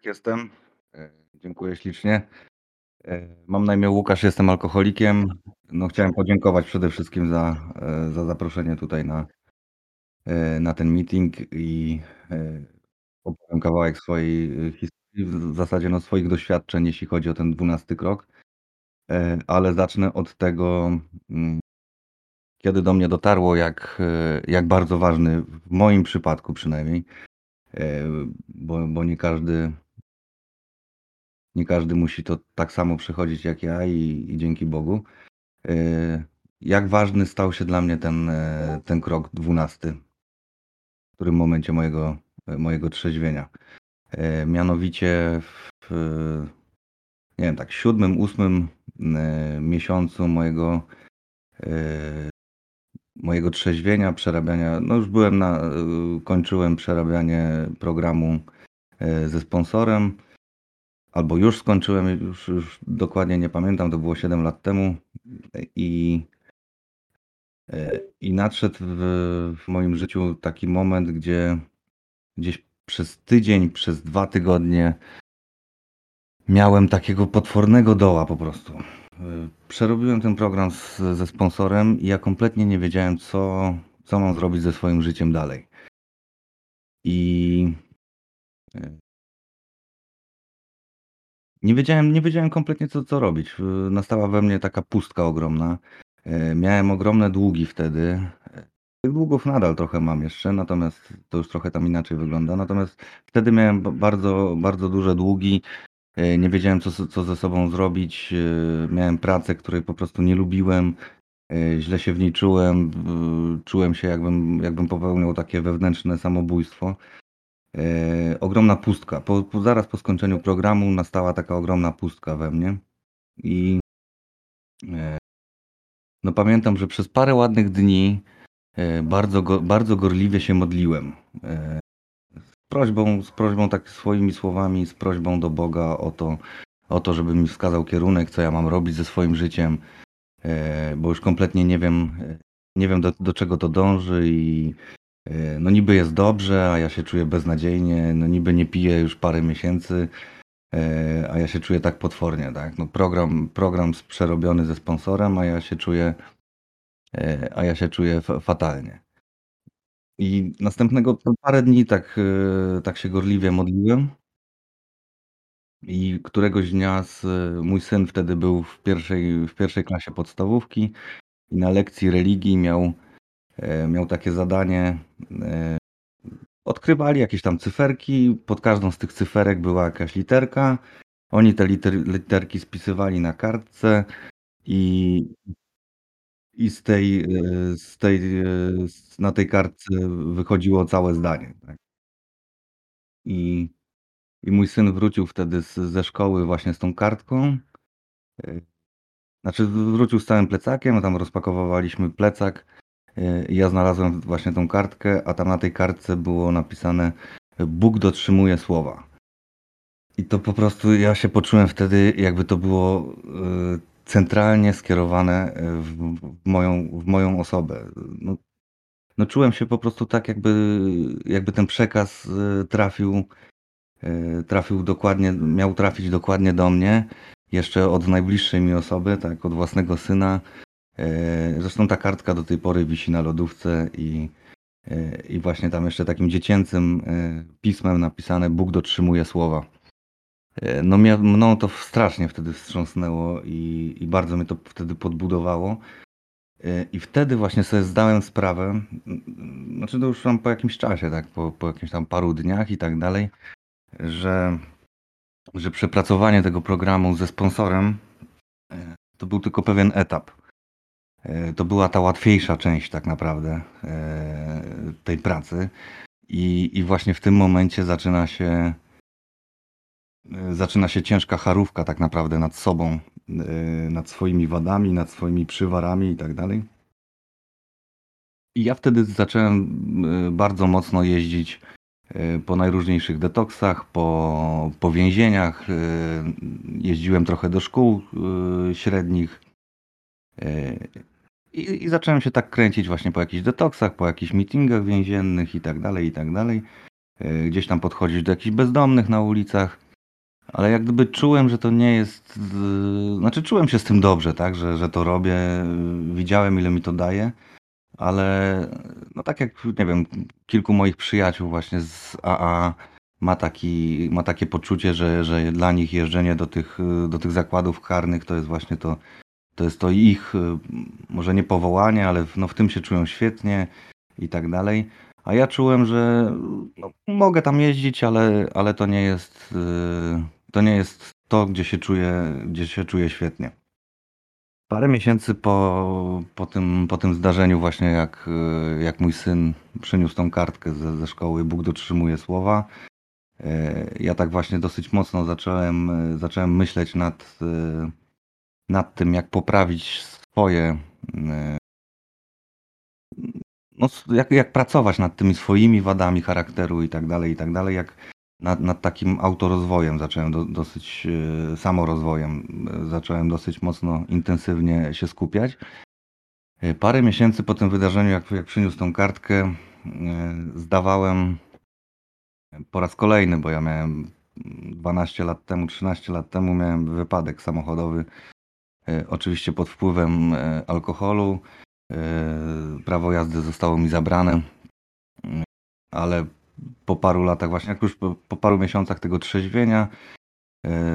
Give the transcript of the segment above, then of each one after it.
Tak, jestem. E, dziękuję ślicznie. E, mam na imię Łukasz, jestem alkoholikiem. No, chciałem podziękować przede wszystkim za, e, za zaproszenie tutaj na, na ten meeting i opowiem kawałek swojej historii, w zasadzie no, swoich doświadczeń, jeśli chodzi o ten dwunasty krok. Ale zacznę od tego, mm, kiedy do mnie dotarło, jak, jak bardzo ważny, w moim przypadku przynajmniej, bo, bo nie każdy Nie każdy musi to tak samo przechodzić jak ja i, i dzięki Bogu. E, Jak ważny stał się dla mnie ten, e, ten krok dwunasty, w którym momencie mojego, mojego trzeźwienia. E, Mianowicie w, nie wiem, tak siódmym, ósmym e, miesiącu mojego, e, mojego trzeźwienia, przerabiania, no już byłem na, e, kończyłem przerabianie programu e, ze sponsorem. Albo już skończyłem, już, już dokładnie nie pamiętam, to było 7 lat temu i, e, i nadszedł w, w moim życiu taki moment, gdzie gdzieś przez tydzień, przez dwa tygodnie miałem takiego potwornego doła po prostu. E, Przerobiłem ten program z, ze sponsorem i ja kompletnie nie wiedziałem, co, co mam zrobić ze swoim życiem dalej. I e, Nie wiedziałem, nie wiedziałem kompletnie, co, co robić. Nastała we mnie taka pustka ogromna. E, Miałem ogromne długi wtedy. E, Tych długów nadal trochę mam jeszcze, natomiast to już trochę tam inaczej wygląda. Natomiast wtedy miałem ba- bardzo, bardzo duże długi. E, Nie wiedziałem, co, co ze sobą zrobić. Miałem pracę, której po prostu nie lubiłem. Źle się w niej czułem. Czułem się, jakbym, jakbym popełniał takie wewnętrzne samobójstwo. E, ogromna pustka. Po, po, zaraz po skończeniu programu nastała taka ogromna pustka we mnie. I e, no pamiętam, że przez parę ładnych dni e, bardzo, go, bardzo gorliwie się modliłem. E, z prośbą, z prośbą tak swoimi słowami, z prośbą do Boga o to, o to, żeby mi wskazał kierunek, co ja mam robić ze swoim życiem, e, bo już kompletnie nie wiem, e, nie wiem do, do czego to dąży i no niby jest dobrze, a ja się czuję beznadziejnie, no niby nie piję już parę miesięcy, e, a ja się czuję tak potwornie, tak? No program, program przerobiony ze sponsorem, a ja się czuję, e, a ja się czuję fa- fatalnie. I następnego parę dni tak, e, tak się gorliwie modliłem. I któregoś dnia z, mój syn wtedy był w pierwszej, w pierwszej klasie podstawówki i na lekcji religii miał, e, miał takie zadanie. E, odkrywali jakieś tam cyferki, pod każdą z tych cyferek była jakaś literka. Oni te liter, literki spisywali na kartce i, i z tej, e, z tej, e, na tej kartce wychodziło całe zdanie. Tak? I, I mój syn wrócił wtedy z, ze szkoły właśnie z tą kartką. E, Znaczy wrócił z całym plecakiem, tam rozpakowywaliśmy plecak e, ja znalazłem właśnie tą kartkę, a tam na tej kartce było napisane Bóg dotrzymuje słowa. I to po prostu ja się poczułem wtedy, jakby to było e, centralnie skierowane e, w, moją, w moją osobę. No, no czułem się po prostu tak, jakby, jakby ten przekaz e, trafił, e, trafił dokładnie, miał trafić dokładnie do mnie, jeszcze od najbliższej mi osoby, tak, od własnego syna. E, Zresztą ta kartka do tej pory wisi na lodówce i, e, i właśnie tam jeszcze takim dziecięcym e, pismem napisane Bóg dotrzymuje słowa. No mnie, mną to strasznie wtedy wstrząsnęło i, i bardzo mnie to wtedy podbudowało. I wtedy właśnie sobie zdałem sprawę, znaczy to już tam po jakimś czasie, tak, po, po jakimś tam paru dniach i tak dalej, że, że przepracowanie tego programu ze sponsorem to był tylko pewien etap. E, To była ta łatwiejsza część tak naprawdę e, tej pracy. I, I właśnie w tym momencie zaczyna się, e, zaczyna się ciężka charówka tak naprawdę nad sobą, nad swoimi wadami, nad swoimi przywarami i tak dalej. I ja wtedy zacząłem bardzo mocno jeździć po najróżniejszych detoksach, po, po więzieniach. Jeździłem trochę do szkół średnich. E, I, I zacząłem się tak kręcić właśnie po jakichś detoksach, po jakichś meetingach więziennych i tak dalej, i tak dalej. E, Gdzieś tam podchodzić do jakichś bezdomnych na ulicach. Ale jak gdyby czułem, że to nie jest znaczy czułem się z tym dobrze, tak, że że to robię, widziałem ile mi to daje, ale no tak jak, nie wiem, kilku moich przyjaciół właśnie z AA ma taki ma takie poczucie, że że dla nich jeżdżenie do tych do tych zakładów karnych to jest właśnie to to jest to ich, może nie powołanie, ale no w tym się czują świetnie i tak dalej. A ja czułem, że no mogę tam jeździć, ale ale to nie jest, yy, to nie jest to, gdzie się czuję gdzie się czuję świetnie. Parę miesięcy po po tym po tym zdarzeniu właśnie jak, yy, jak mój syn przyniósł tą kartkę ze ze szkoły „Bóg dotrzymuje słowa”, ja tak właśnie dosyć mocno zacząłem zacząłem myśleć nad, nad tym, jak poprawić swoje, yy no jak jak pracować nad tymi swoimi wadami charakteru i tak dalej, i tak dalej, jak nad nad takim autorozwojem zacząłem do dosyć, yy, samorozwojem, zacząłem dosyć mocno intensywnie się skupiać. Parę miesięcy po tym wydarzeniu, jak jak przyniósł tą kartkę, zdawałem po raz kolejny, bo ja miałem 12 lat temu, 13 lat temu miałem wypadek samochodowy, oczywiście pod wpływem, yy, alkoholu. Yy, prawo jazdy zostało mi zabrane. Ale po paru latach właśnie, jak już po po paru miesiącach tego trzeźwienia,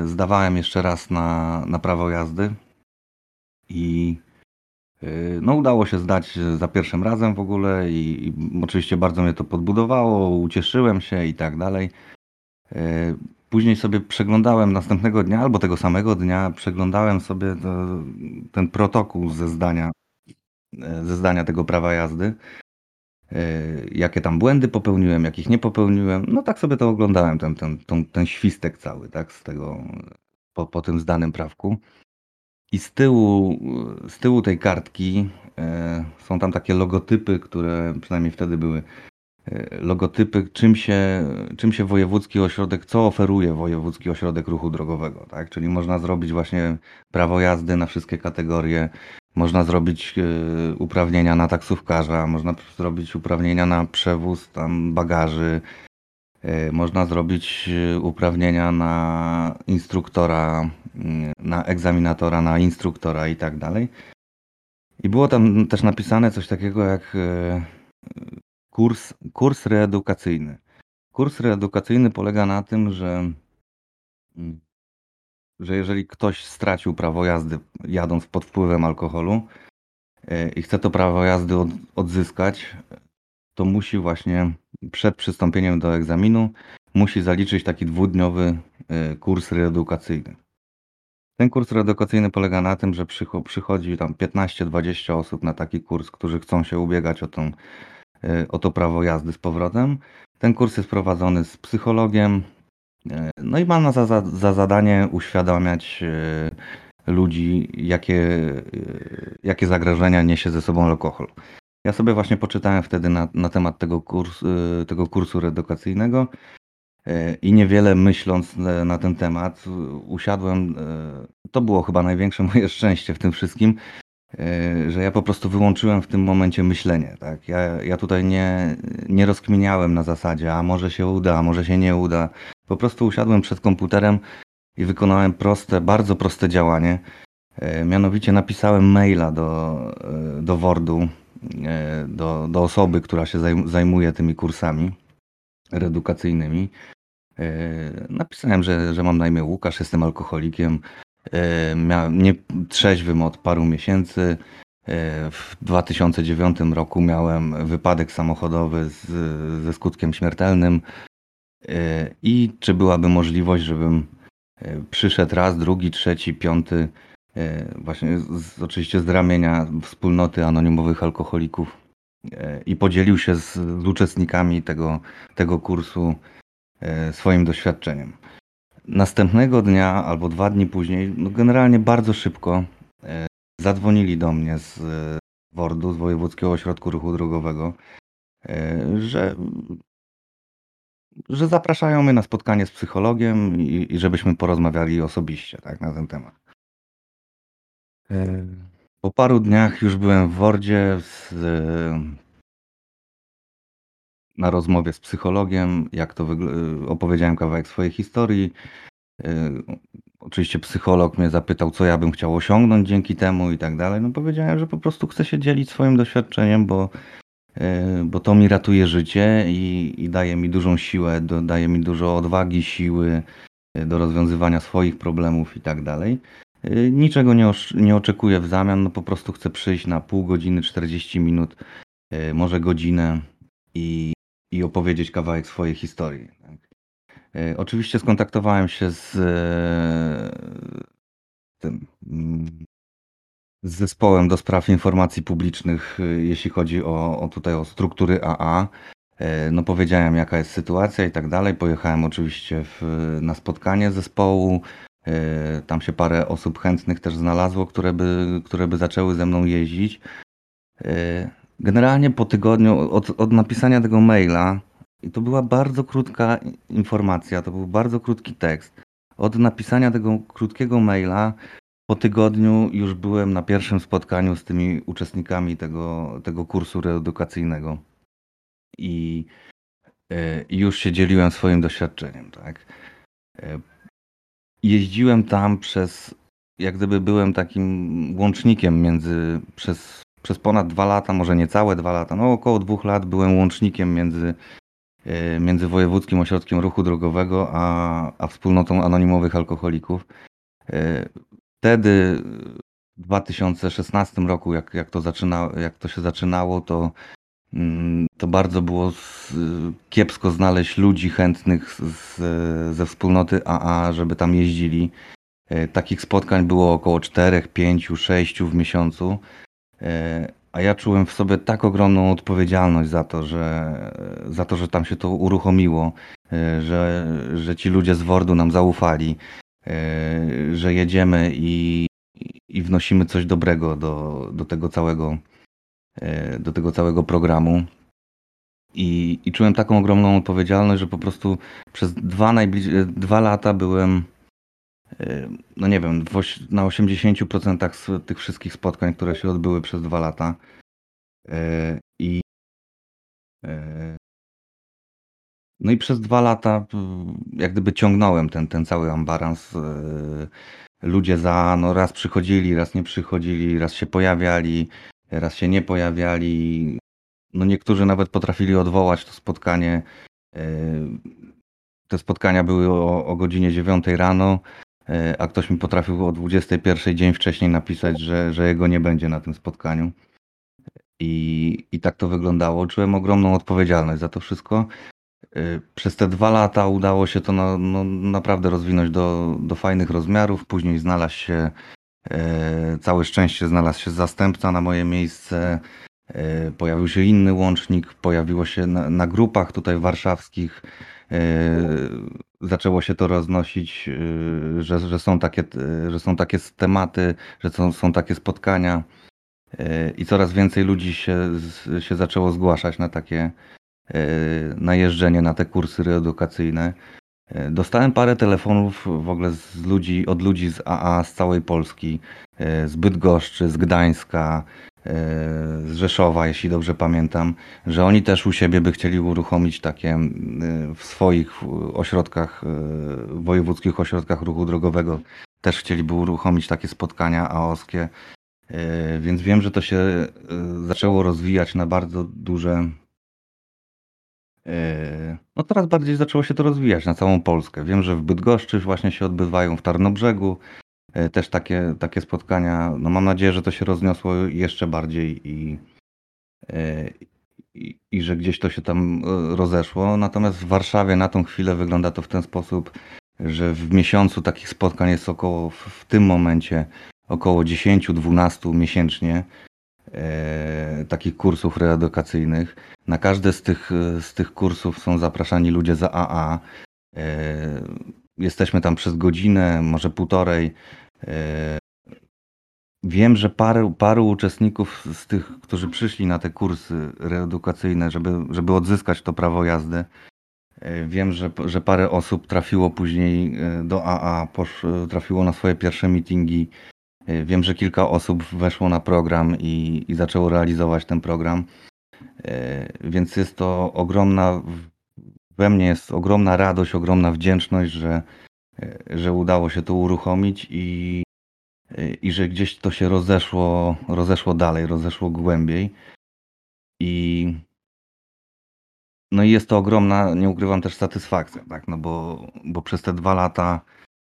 zdawałem jeszcze raz na na prawo jazdy. I, no udało się zdać za pierwszym razem w ogóle i i oczywiście bardzo mnie to podbudowało, ucieszyłem się i tak dalej. Później sobie przeglądałem następnego dnia albo tego samego dnia, przeglądałem sobie to ten protokół ze zdania yy, ze zdania tego prawa jazdy. Yy, jakie tam błędy popełniłem, jakich nie popełniłem. No tak sobie to oglądałem, ten ten tą ten świstek cały, tak, z tego po po tym zdanym prawku. I z tyłu z tyłu tej kartki, yy, są tam takie logotypy, które przynajmniej wtedy były, logotypy, czym się czym się wojewódzki ośrodek co oferuje wojewódzki ośrodek ruchu drogowego, tak. Czyli można zrobić właśnie prawo jazdy na wszystkie kategorie, można zrobić, yy, uprawnienia na taksówkarza, można zrobić uprawnienia na przewóz tam bagaży, yy, można zrobić uprawnienia na instruktora, yy, na egzaminatora, na instruktora i tak dalej. I było tam też napisane coś takiego jak, kurs kurs reedukacyjny. Kurs reedukacyjny polega na tym, że mm, że jeżeli ktoś stracił prawo jazdy jadąc pod wpływem alkoholu, yy, i chce to prawo jazdy od odzyskać, to musi właśnie przed przystąpieniem do egzaminu, musi zaliczyć taki dwudniowy, yy, kurs reedukacyjny. Ten kurs reedukacyjny polega na tym, że przycho przychodzi tam 15-20 osób na taki kurs, którzy chcą się ubiegać o tą, o to prawo jazdy z powrotem. Ten kurs jest prowadzony z psychologiem, yy, no i ma na za za za zadanie uświadamiać, yy, ludzi, jakie, jakie zagrożenia niesie ze sobą alkohol. Ja sobie właśnie poczytałem wtedy na na temat tego kurs tego kursu reedukacyjnego, i niewiele myśląc, na ten temat, usiadłem, to było chyba największe moje szczęście w tym wszystkim, że ja po prostu wyłączyłem w tym momencie myślenie, tak. Ja ja tutaj nie nie rozkminiałem na zasadzie: „A może się uda, a może się nie uda”. Po prostu usiadłem przed komputerem i wykonałem proste, bardzo proste działanie. Yy, mianowicie napisałem maila do, yy, do WORD-u, do do osoby, która się zajm zajmuje tymi kursami reedukacyjnymi. Yy, napisałem, że że mam na imię Łukasz, jestem alkoholikiem, miałem nie trzeźwym od paru miesięcy. Yy, w 2009 roku miałem wypadek samochodowy z ze skutkiem śmiertelnym. Yy, I czy byłaby możliwość, żebym, przyszedł raz, drugi, trzeci, piąty, właśnie z oczywiście z ramienia wspólnoty anonimowych alkoholików, i podzielił się z z uczestnikami tego tego kursu, swoim doświadczeniem. Następnego dnia albo 2 dni później, no generalnie bardzo szybko, yy, zadzwonili do mnie z WORD-u, z Wojewódzkiego Ośrodku Ruchu Drogowego, yy, że że zapraszają mnie na spotkanie z psychologiem i i żebyśmy porozmawiali osobiście, tak, na ten temat. Po paru dniach już byłem w WORD-zie z na rozmowie z psychologiem, jak to wygl opowiedziałem kawałek swojej historii. Oczywiście psycholog mnie zapytał, co ja bym chciał osiągnąć dzięki temu i tak dalej. No powiedziałem, że po prostu chcę się dzielić swoim doświadczeniem, bo, bo to mi ratuje życie i, i daje mi dużą siłę, do, daje mi dużo odwagi, siły do rozwiązywania swoich problemów i tak dalej. Niczego nie, nie oczekuję w zamian, no po prostu chcę przyjść na pół godziny, 40 minut, może godzinę i, i opowiedzieć kawałek swojej historii. Tak? E, oczywiście skontaktowałem się z e, tym, mm, z zespołem do spraw informacji publicznych, e, jeśli chodzi o, o tutaj o struktury AA. No powiedziałem jaka jest sytuacja i tak dalej. Pojechałem oczywiście w, na spotkanie zespołu. Tam się parę osób chętnych też znalazło, które by, które by zaczęły ze mną jeździć. Generalnie po tygodniu od, od napisania tego maila i to była bardzo krótka informacja, to był bardzo krótki tekst. Od napisania tego krótkiego maila po tygodniu już byłem na pierwszym spotkaniu z tymi uczestnikami tego, tego kursu reedukacyjnego. I y, już się dzieliłem swoim doświadczeniem, tak. Y, jeździłem tam przez, jak gdyby byłem takim łącznikiem między, przez, przez ponad dwa lata, może nie całe dwa lata, no około dwóch lat byłem łącznikiem między E, między Wojewódzkim Ośrodkiem Ruchu Drogowego a, a Wspólnotą Anonimowych Alkoholików. E, wtedy w 2016 roku, jak, jak, to, zaczyna, jak to się zaczynało, to, mm, to bardzo było kiepsko znaleźć ludzi chętnych z, ze wspólnoty AA, żeby tam jeździli. E, takich spotkań było około 4, 5, 6 w miesiącu. A ja czułem w sobie tak ogromną odpowiedzialność za to, że, za to, że tam się to uruchomiło, e, że, że ci ludzie z Wordu nam zaufali, e, że jedziemy i, i wnosimy coś dobrego do, do tego całego e, do tego całego programu. I, I czułem taką ogromną odpowiedzialność, że po prostu przez dwa, najbliż- dwa lata byłem no nie wiem, na 80% z tych wszystkich spotkań, które się odbyły przez dwa lata. E, I e, no i przez dwa lata jak gdyby ciągnąłem ten, ten cały ambarans. Ludzie za, no raz przychodzili, raz nie przychodzili, raz się pojawiali, raz się nie pojawiali. No niektórzy nawet potrafili odwołać to spotkanie. Te spotkania były o, o godzinie 9 rano. E, a ktoś mi potrafił o 21 dzień wcześniej napisać, że, że jego nie będzie na tym spotkaniu. I, I tak to wyglądało. Czułem ogromną odpowiedzialność za to wszystko. E, przez te dwa lata udało się to no, naprawdę rozwinąć do, do fajnych rozmiarów. Później znalazł się, e, całe szczęście znalazł się zastępca na moje miejsce. E, pojawił się inny łącznik, pojawiło się na, na grupach tutaj warszawskich zaczęło się to roznosić, e, że, że, są, takie, e, że są takie tematy, że są, są takie spotkania i coraz więcej ludzi się, się zaczęło zgłaszać na takie najeżdżenie na te kursy reedukacyjne. Dostałem parę telefonów w ogóle z ludzi, od ludzi z AA z całej Polski, z Bydgoszczy, z Gdańska, z Rzeszowa, jeśli dobrze pamiętam, że oni też u siebie by chcieli uruchomić takie w swoich ośrodkach, wojewódzkich ośrodkach ruchu drogowego, też chcieliby uruchomić takie spotkania aoskie. Więc wiem, że to się zaczęło rozwijać na bardzo duże. No teraz bardziej zaczęło się to rozwijać na całą Polskę. Wiem, że w Bydgoszczy właśnie się odbywają, w Tarnobrzegu, E, też takie, takie spotkania. No mam nadzieję, że to się rozniosło jeszcze bardziej i, e, i, i że gdzieś to się tam e, rozeszło. Natomiast w Warszawie na tą chwilę wygląda to w ten sposób, że w miesiącu takich spotkań jest około w tym momencie około 10-12 miesięcznie e, takich kursów reedukacyjnych. Na każde z tych, z tych kursów są zapraszani ludzie za AA. E, jesteśmy tam przez godzinę, może półtorej. E, wiem, że paru, paru uczestników z tych, którzy przyszli na te kursy reedukacyjne, żeby, żeby odzyskać to prawo jazdy, e, wiem, że, że parę osób trafiło później e, do AA, posz, trafiło na swoje pierwsze meetingi. Wiem, że kilka osób weszło na program i, i zaczęło realizować ten program. Więc jest to ogromna, we mnie jest ogromna radość, ogromna wdzięczność, że, że udało się to uruchomić i e, i że gdzieś to się rozeszło rozeszło dalej, rozeszło głębiej. I no i jest to ogromna, nie ukrywam, też satysfakcja, tak, no bo bo przez te 2 lata,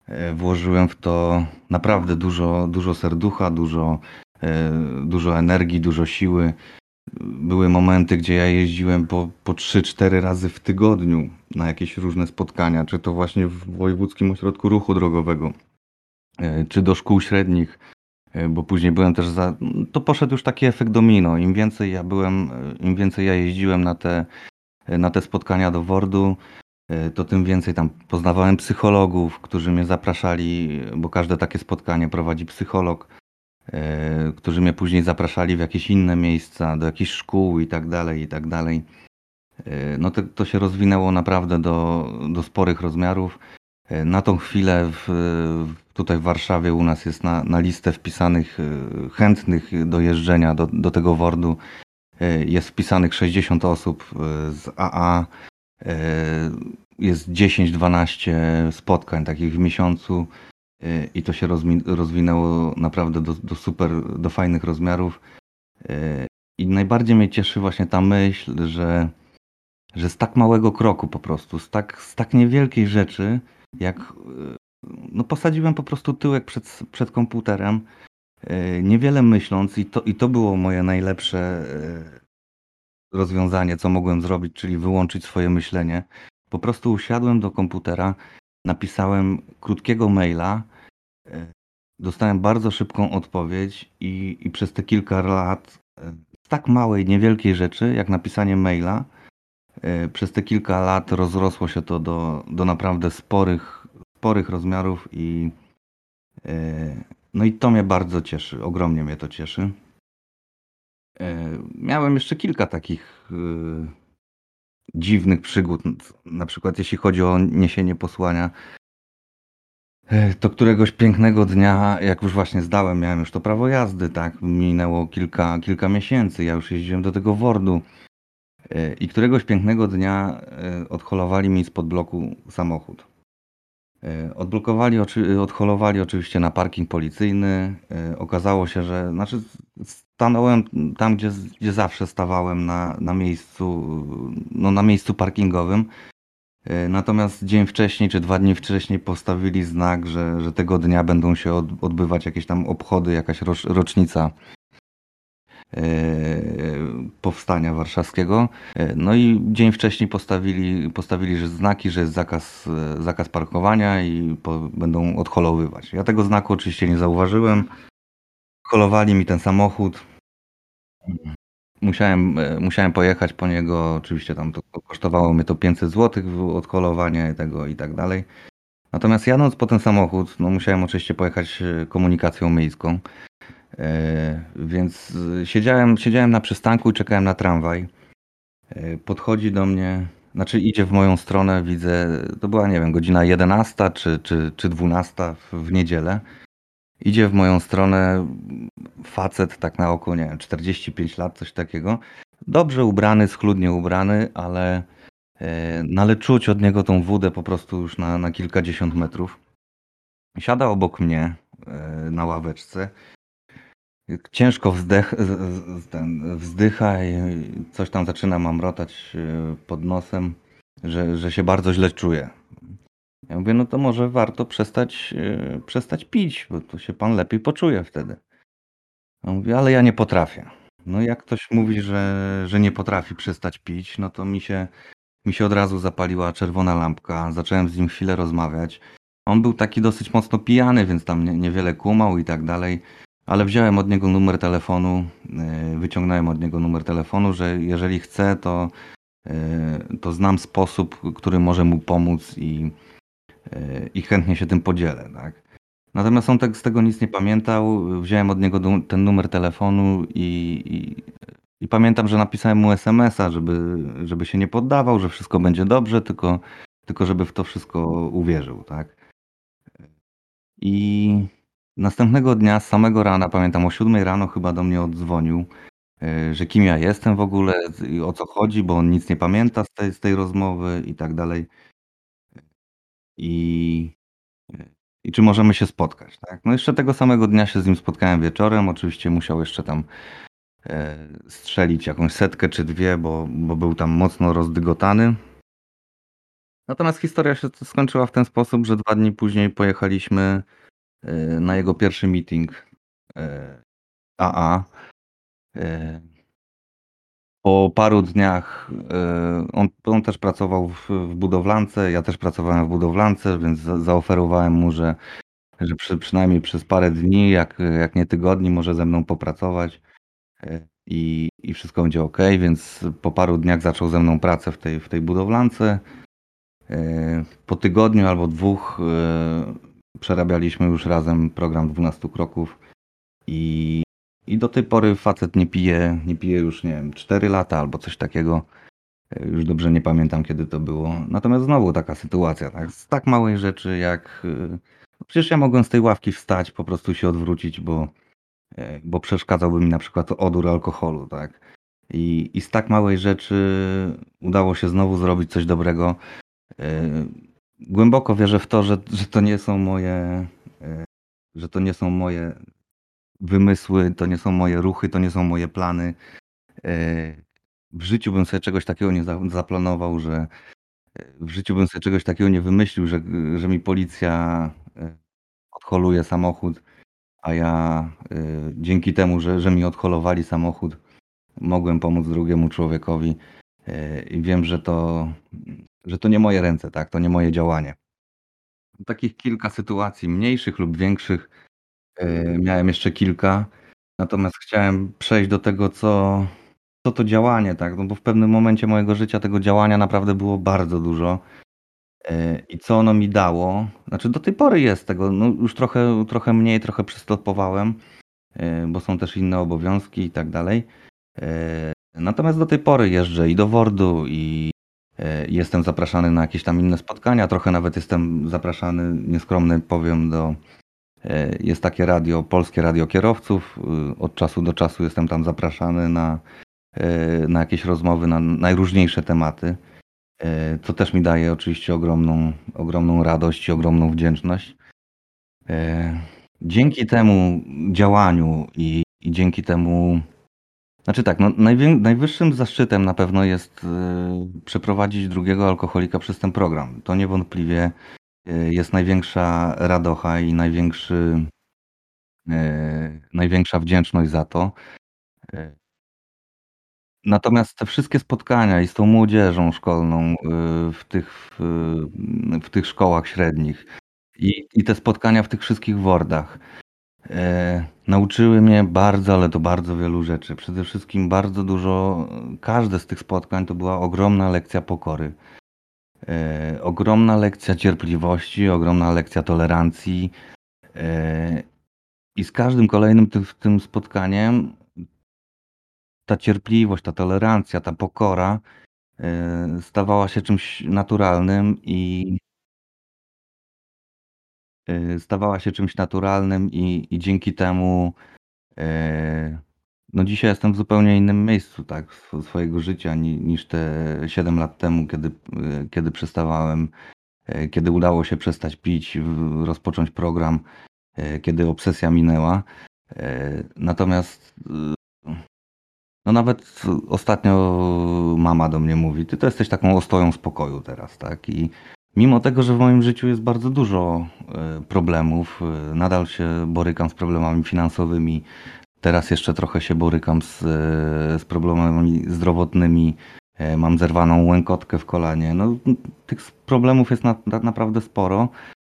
e, włożyłem w to naprawdę dużo dużo serducha, dużo, e, dużo energii, dużo siły. Były momenty, gdzie ja jeździłem po po 3-4 razy w tygodniu na jakieś różne spotkania, czy to właśnie w Wojewódzkim Ośrodku Ruchu Drogowego, e, czy do szkół średnich, e, bo później byłem też za to poszedł już taki efekt domino. Im więcej ja byłem, im więcej ja jeździłem na te na te spotkania do WORD-u, to tym więcej tam poznawałem psychologów, którzy mnie zapraszali, bo każde takie spotkanie prowadzi psycholog, e, którzy mnie później zapraszali w jakieś inne miejsca, do jakichś szkół i tak dalej, i tak dalej. E, no to to się rozwinęło naprawdę do do sporych rozmiarów. E, na tą chwilę w tutaj w Warszawie u nas jest na na listę wpisanych chętnych do jeżdżenia do do tego WORD-u jest wpisanych 60 osób z AA. Jest 10-12 spotkań takich w miesiącu i to się rozwinęło naprawdę do do super do fajnych rozmiarów. I najbardziej mnie cieszy właśnie ta myśl, że że z tak małego kroku po prostu, z tak z tak niewielkiej rzeczy, jak no posadziłem po prostu tyłek przed przed komputerem, niewiele myśląc i to i to było moje najlepsze rozwiązanie, co mogłem zrobić, czyli wyłączyć swoje myślenie. Po prostu usiadłem do komputera, napisałem krótkiego maila, dostałem bardzo szybką odpowiedź i i przez te kilka lat z tak małej, niewielkiej rzeczy, jak napisanie maila, przez te kilka lat rozrosło się to do do naprawdę sporych sporych rozmiarów i no i to mnie bardzo cieszy, ogromnie mnie to cieszy. Miałem jeszcze kilka takich, dziwnych przygód, na przykład jeśli chodzi o niesienie posłania. To któregoś pięknego dnia, jak już właśnie zdałem, miałem już to prawo jazdy, tak, minęło kilka kilka miesięcy, ja już jeździłem do tego WORD-u. I któregoś pięknego dnia, odholowali mi spod bloku samochód. Odblokowali odholowali oczywiście na parking policyjny. Okazało się, że znaczy stanąłem tam, gdzie gdzie zawsze stawałem na na miejscu, no na miejscu parkingowym. Natomiast dzień wcześniej czy 2 dni wcześniej postawili znak, że że tego dnia będą się od odbywać jakieś tam obchody, jakaś rocz rocznica powstania warszawskiego. No i dzień wcześniej postawili postawili, że znaki, że jest zakaz zakaz parkowania i po będą odholowywać. Ja tego znaku oczywiście nie zauważyłem. Holowali mi ten samochód. Musiałem musiałem pojechać po niego, oczywiście tam to kosztowało mnie to 500 złotych odholowanie tego i tak dalej. Natomiast jadąc po ten samochód, no musiałem oczywiście pojechać komunikacją miejską. Więc siedziałem siedziałem na przystanku i czekałem na tramwaj. Podchodzi do mnie znaczy idzie w moją stronę, widzę to była, nie wiem, godzina 11 czy czy czy 12 w niedzielę. Idzie w moją stronę facet tak na oko, nie wiem, 45 lat, coś takiego. Dobrze ubrany, schludnie ubrany, ale no ale czuć od niego tą wódę po prostu już na na kilkadziesiąt metrów. Siada obok mnie, na ławeczce. Ciężko wzdech ten wzdycha i coś tam zaczyna mamrotać pod nosem, że że się bardzo źle czuje. Ja mówię: "No to może warto przestać przestać pić, bo to się pan lepiej poczuje wtedy". On mówi: "Ale ja nie potrafię". No jak ktoś mówi, że że nie potrafi przestać pić, no to mi się mi się od razu zapaliła czerwona lampka. Zacząłem z nim chwilę rozmawiać. On był taki dosyć mocno pijany, więc tam nie niewiele kumał i tak dalej. Ale wziąłem od niego numer telefonu, wyciągnąłem od niego numer telefonu, że jeżeli chce, to to znam sposób, który może mu pomóc i i chętnie się tym podzielę, tak. Natomiast on tak z tego nic nie pamiętał. Wziąłem od niego ten numer telefonu i i i pamiętam, że napisałem mu SMS-a, żeby żeby się nie poddawał, że wszystko będzie dobrze, tylko tylko żeby w to wszystko uwierzył, tak. I następnego dnia z samego rana, pamiętam o 7 rano chyba do mnie oddzwonił, że kim ja jestem w ogóle o co chodzi, bo on nic nie pamięta z tej z tej rozmowy i tak dalej. I i czy możemy się spotkać, tak. No jeszcze tego samego dnia się z nim spotkałem wieczorem. Oczywiście musiał jeszcze tam, eee, strzelić jakąś setkę czy 2, bo bo był tam mocno rozdygotany. Natomiast historia się skończyła w ten sposób, że 2 dni później pojechaliśmy, eee, na jego pierwszy meeting, AA. Po paru dniach, eee, on on też pracował w w budowlance, ja też pracowałem w budowlance, więc za zaoferowałem mu, że że przy przynajmniej przez parę dni, jak jak nie tygodni może ze mną popracować, eee, i i wszystko będzie okej, więc po paru dniach zaczął ze mną pracę w tej w tej budowlance. Eee, po tygodniu albo 2, eee, przerabialiśmy już razem program 12 kroków i i do tej pory facet nie pije nie pije już, nie wiem, 4 lata albo coś takiego. Eee, już dobrze nie pamiętam, kiedy to było. Natomiast znowu taka sytuacja, tak, z tak małej rzeczy jak no przecież ja mogłem z tej ławki wstać, po prostu się odwrócić, bo eee, bo przeszkadzałby mi na przykład odór alkoholu, tak. I i z tak małej rzeczy udało się znowu zrobić coś dobrego. Głęboko wierzę w to, że że to nie są moje, że to nie są moje wymysły, to nie są moje ruchy, to nie są moje plany. Eee, w życiu bym sobie czegoś takiego nie za zaplanował, że w życiu bym sobie czegoś takiego nie wymyślił, że że mi policja, eee, odholuje samochód, a ja, dzięki temu, że że mi odholowali samochód, mogłem pomóc drugiemu człowiekowi. I wiem, że to że to nie moje ręce, tak, to nie moje działanie. Takich kilka sytuacji mniejszych lub większych, miałem jeszcze kilka. Natomiast chciałem przejść do tego, co co to działanie, tak, no bo w pewnym momencie mojego życia tego działania naprawdę było bardzo dużo. Eee, i co ono mi dało, znaczy do tej pory jest tego, no już trochę trochę mniej, trochę przystopowałem, eee, bo są też inne obowiązki i tak dalej. Natomiast do tej pory jeżdżę i do Wordu i, jestem zapraszany na jakieś tam inne spotkania, trochę nawet jestem zapraszany, nieskromny powiem, do jest takie radio, Polskie Radio Kierowców. Yy, od czasu do czasu jestem tam zapraszany na, eee, na jakieś rozmowy na najróżniejsze tematy, co też mi daje oczywiście ogromną ogromną radość i ogromną wdzięczność. Dzięki temu działaniu i i dzięki temu znaczy tak, no najwyższym zaszczytem na pewno jest, przeprowadzić drugiego alkoholika przez ten program. To niewątpliwie, jest największa radocha i największy eee, największa wdzięczność za to. Eee Natomiast te wszystkie spotkania i z tą młodzieżą szkolną, w tych w tych szkołach średnich i i te spotkania w tych wszystkich Wordach, nauczyły mnie bardzo, ale to bardzo wielu rzeczy. Przede wszystkim bardzo dużo każde z tych spotkań to była ogromna lekcja pokory. Eee, ogromna lekcja cierpliwości, ogromna lekcja tolerancji. Eee, i z każdym kolejnym tych tym spotkaniem ta cierpliwość, ta tolerancja, ta pokora, eee, stawała się czymś naturalnym i stawała się czymś naturalnym i i dzięki temu, no dzisiaj jestem w zupełnie innym miejscu, tak, swo swojego życia ni niż te 7 lat temu, kiedy yy, kiedy przestawałem, eee, kiedy udało się przestać pić, rozpocząć program, eee, kiedy obsesja minęła. Natomiast, no nawet ostatnio mama do mnie mówi: "Ty to jesteś taką ostoją spokoju teraz", tak. I mimo tego, że w moim życiu jest bardzo dużo, problemów, nadal się borykam z problemami finansowymi. Teraz jeszcze trochę się borykam z z problemami zdrowotnymi. Eee, mam zerwaną łękotkę w kolanie. No, tych problemów jest na tak naprawdę sporo,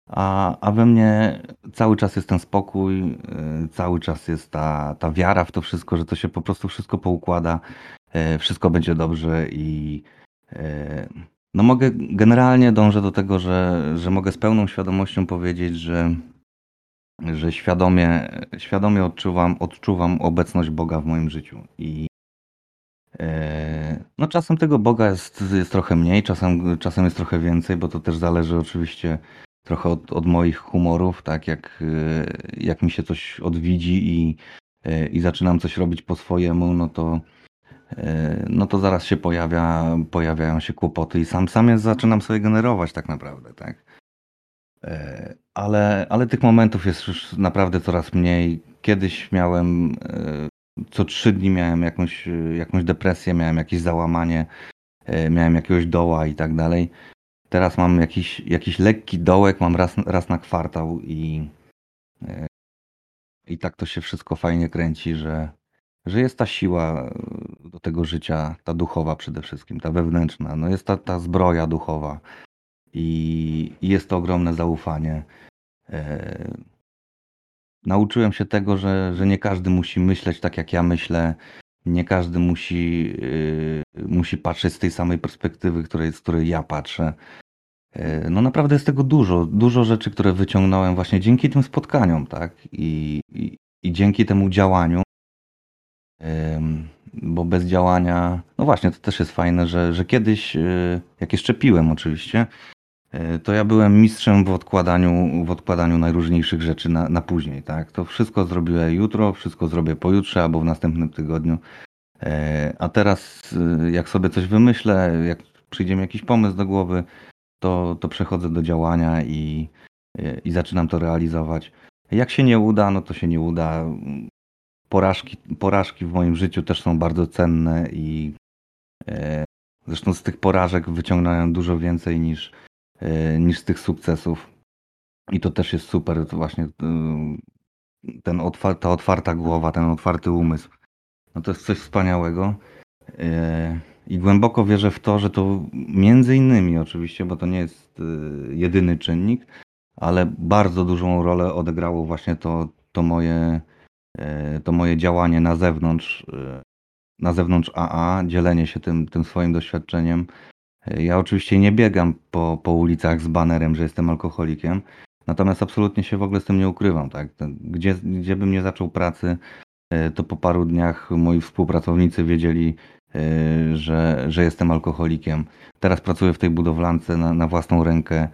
a a we mnie cały czas jest ten spokój, yy, cały czas jest ta ta wiara w to wszystko, że to się po prostu wszystko poukłada, eee, wszystko będzie dobrze i, no mogę generalnie dążę do tego, że że mogę z pełną świadomością powiedzieć, że że świadomie świadomie odczuwam odczuwam obecność Boga w moim życiu i eee, no czasem tego Boga jest jest trochę mniej, czasem czasem jest trochę więcej, bo to też zależy oczywiście trochę od od moich humorów, tak, jak, yy, jak mi się coś odwidzi i, yy, i zaczynam coś robić po swojemu, no to, no to zaraz się pojawia pojawiają się kłopoty i sam sam je zaczynam sobie generować tak naprawdę, tak. Ale, ale tych momentów jest już naprawdę coraz mniej. Kiedyś miałem, e, co trzy dni miałem jakąś, jakąś depresję, miałem jakieś załamanie, e, miałem jakiegoś doła i tak dalej. Teraz mam jakiś, jakiś lekki dołek, mam raz, raz na kwartał i, e, i tak to się wszystko fajnie kręci, że, że jest ta siła do tego życia, ta duchowa przede wszystkim, ta wewnętrzna. No jest ta, ta zbroja duchowa i, jest to ogromne zaufanie. E, nauczyłem się tego, że, że nie każdy musi myśleć tak, jak ja myślę. Nie każdy musi, yy, musi patrzeć z tej samej perspektywy, której, z której ja patrzę. Yy, no naprawdę jest tego dużo. Dużo rzeczy, które wyciągnąłem właśnie dzięki tym spotkaniom, tak? I, i, i dzięki temu działaniu. Yy, bo bez działania, no właśnie, to też jest fajne, że, że kiedyś, yy, jak jeszcze piłem oczywiście, E, to ja byłem mistrzem w odkładaniu, w odkładaniu najróżniejszych rzeczy na, na później. Tak? To wszystko zrobię jutro, wszystko zrobię pojutrze albo w następnym tygodniu. E, a teraz, e, jak sobie coś wymyślę, jak przyjdzie mi jakiś pomysł do głowy, to, to przechodzę do działania i, i zaczynam to realizować. Jak się nie uda, no to się nie uda. Porażki, porażki w moim życiu też są bardzo cenne i zresztą z tych porażek wyciągnąłem dużo więcej niż, E, niż z tych sukcesów. I to też jest super, to właśnie e, ten otwar ta otwarta głowa, ten otwarty umysł. No to jest coś wspaniałego. E, I głęboko wierzę w to, że to między innymi oczywiście, bo to nie jest jedyny czynnik, ale bardzo dużą rolę odegrało właśnie to, to, moje, to moje działanie na zewnątrz, na zewnątrz AA, dzielenie się tym, tym swoim doświadczeniem, ja oczywiście nie biegam po, po ulicach z banerem, że jestem alkoholikiem, natomiast absolutnie się w ogóle z tym nie ukrywam. Tak? Gdzie, gdzie bym nie zaczął pracy, e, to po paru dniach moi współpracownicy wiedzieli, e, że, że jestem alkoholikiem. Teraz pracuję w tej budowlance na, na własną rękę.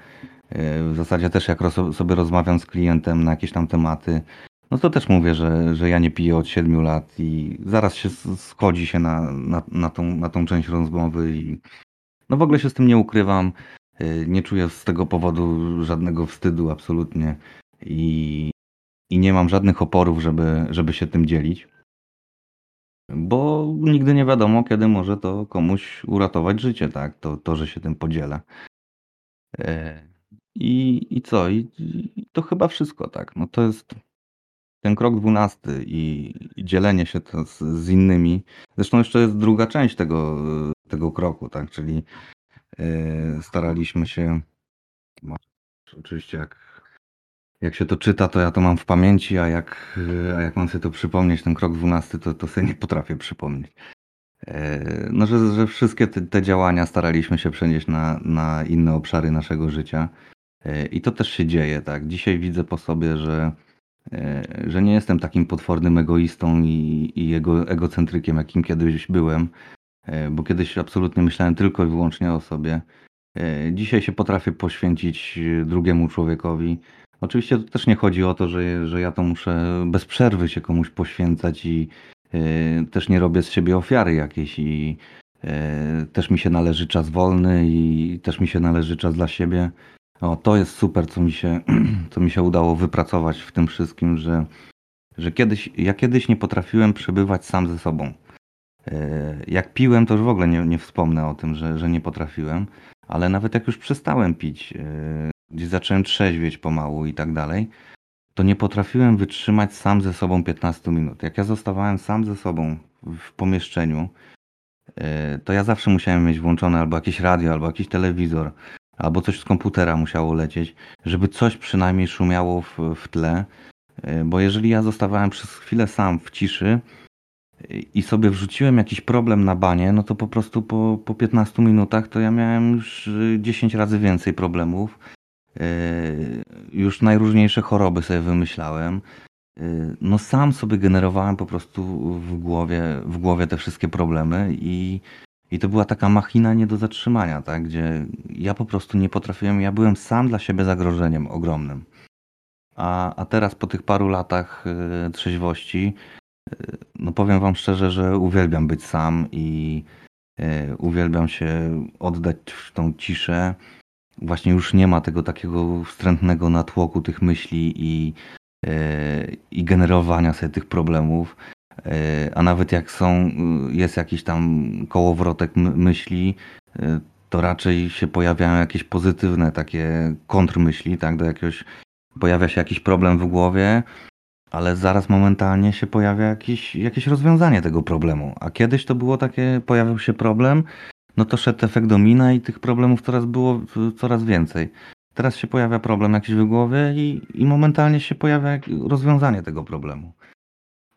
E, w zasadzie też jak sobie rozmawiam z klientem na jakieś tam tematy, no to też mówię, że, że ja nie piję od 7 lat i zaraz się schodzi się na, na, na, tą, na tą część rozmowy i, no w ogóle się z tym nie ukrywam. Y, nie czuję z tego powodu żadnego wstydu absolutnie i, i nie mam żadnych oporów, żeby, żeby się tym dzielić. Bo nigdy nie wiadomo, kiedy może to komuś uratować życie, tak? To, to że się tym podzielę. E, I, i co? I, I to chyba wszystko, tak? No to jest ten krok dwunasty i, dzielenie się z, z innymi. Zresztą jeszcze jest druga część tego, tego kroku, tak? Czyli yy, staraliśmy się. Oczywiście, jak, jak się to czyta, to ja to mam w pamięci, a jak, a jak mam sobie to przypomnieć, ten krok dwunasty, to, to sobie nie potrafię przypomnieć. Yy, no, że, że wszystkie te, te, działania staraliśmy się przenieść na, na inne obszary naszego życia. Yy, I to też się dzieje, tak? Dzisiaj widzę po sobie, że że nie jestem takim potwornym egoistą i, i ego, egocentrykiem, jakim kiedyś byłem, E, bo kiedyś absolutnie myślałem tylko i wyłącznie o sobie. E, dzisiaj się potrafię poświęcić drugiemu człowiekowi. Oczywiście to też nie chodzi o to, że, że ja to muszę bez przerwy się komuś poświęcać i e, też nie robię z siebie ofiary jakiejś i też mi się należy czas wolny i też mi się należy czas dla siebie. O, to jest super, co mi się, co mi się udało wypracować w tym wszystkim, że, że kiedyś, ja kiedyś nie potrafiłem przebywać sam ze sobą. E, jak piłem, to już w ogóle nie, nie wspomnę o tym, że, że nie potrafiłem, ale nawet jak już przestałem pić, e, gdzie zacząłem trzeźwieć pomału i tak dalej, to nie potrafiłem wytrzymać sam ze sobą 15 minut. Jak ja zostawałem sam ze sobą w pomieszczeniu, e, to ja zawsze musiałem mieć włączone albo jakieś radio, albo jakiś telewizor, albo coś z komputera musiało lecieć, żeby coś przynajmniej szumiało w, w tle, bo jeżeli ja zostawałem przez chwilę sam w ciszy, i sobie wrzuciłem jakiś problem na banie, no to po prostu po, po 15 minutach to ja miałem już 10 razy więcej problemów. E, już najróżniejsze choroby sobie wymyślałem. E, no sam sobie generowałem po prostu w głowie, w głowie te wszystkie problemy i, i to była taka machina nie do zatrzymania, tak? gdzie ja po prostu nie potrafiłem, ja byłem sam dla siebie zagrożeniem ogromnym. A, a teraz po tych paru latach trzeźwości, no powiem wam szczerze, że uwielbiam być sam i e, uwielbiam się oddać w tą ciszę. właśnie już nie ma tego takiego wstrętnego natłoku tych myśli i, e, i generowania sobie tych problemów. E, a nawet jak są, jest jakiś tam kołowrotek my- myśli, to raczej się pojawiają jakieś pozytywne takie kontrmyśli, tak, do jakiegoś, pojawia się jakiś problem w głowie, ale zaraz momentalnie się pojawia jakiś, jakieś rozwiązanie tego problemu. A kiedyś to było takie, pojawił się problem, no to szedł efekt domina i tych problemów coraz było coraz więcej. Teraz się pojawia problem jakiś w głowie i, i momentalnie się pojawia rozwiązanie tego problemu.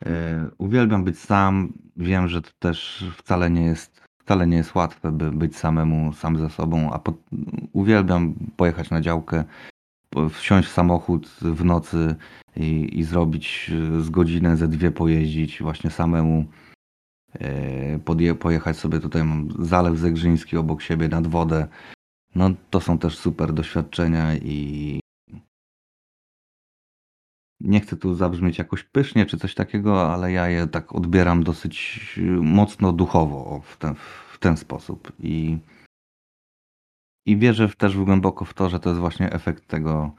E, Uwielbiam być sam. Wiem, że to też wcale nie jest, wcale nie jest łatwe, by być samemu, sam ze sobą, a po, uwielbiam pojechać na działkę, wsiąść w samochód w nocy i, i zrobić y, z godzinę, ze dwie pojeździć właśnie samemu. E, Podje, pojechać sobie tutaj, mam Zalew Zegrzyński obok siebie nad wodę. No to są też super doświadczenia i nie chcę tu zabrzmieć jakoś pysznie czy coś takiego, ale ja je tak odbieram dosyć y, mocno duchowo w ten, w ten sposób. I, i wierzę też głęboko w to, że to jest właśnie efekt tego,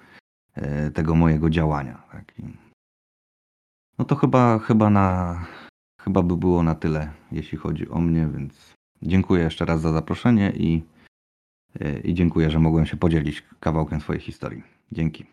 e, tego mojego działania. Tak? No to chyba, chyba, na, chyba by było na tyle, jeśli chodzi o mnie, więc dziękuję jeszcze raz za zaproszenie i, e, i dziękuję, że mogłem się podzielić kawałkiem swojej historii. Dzięki.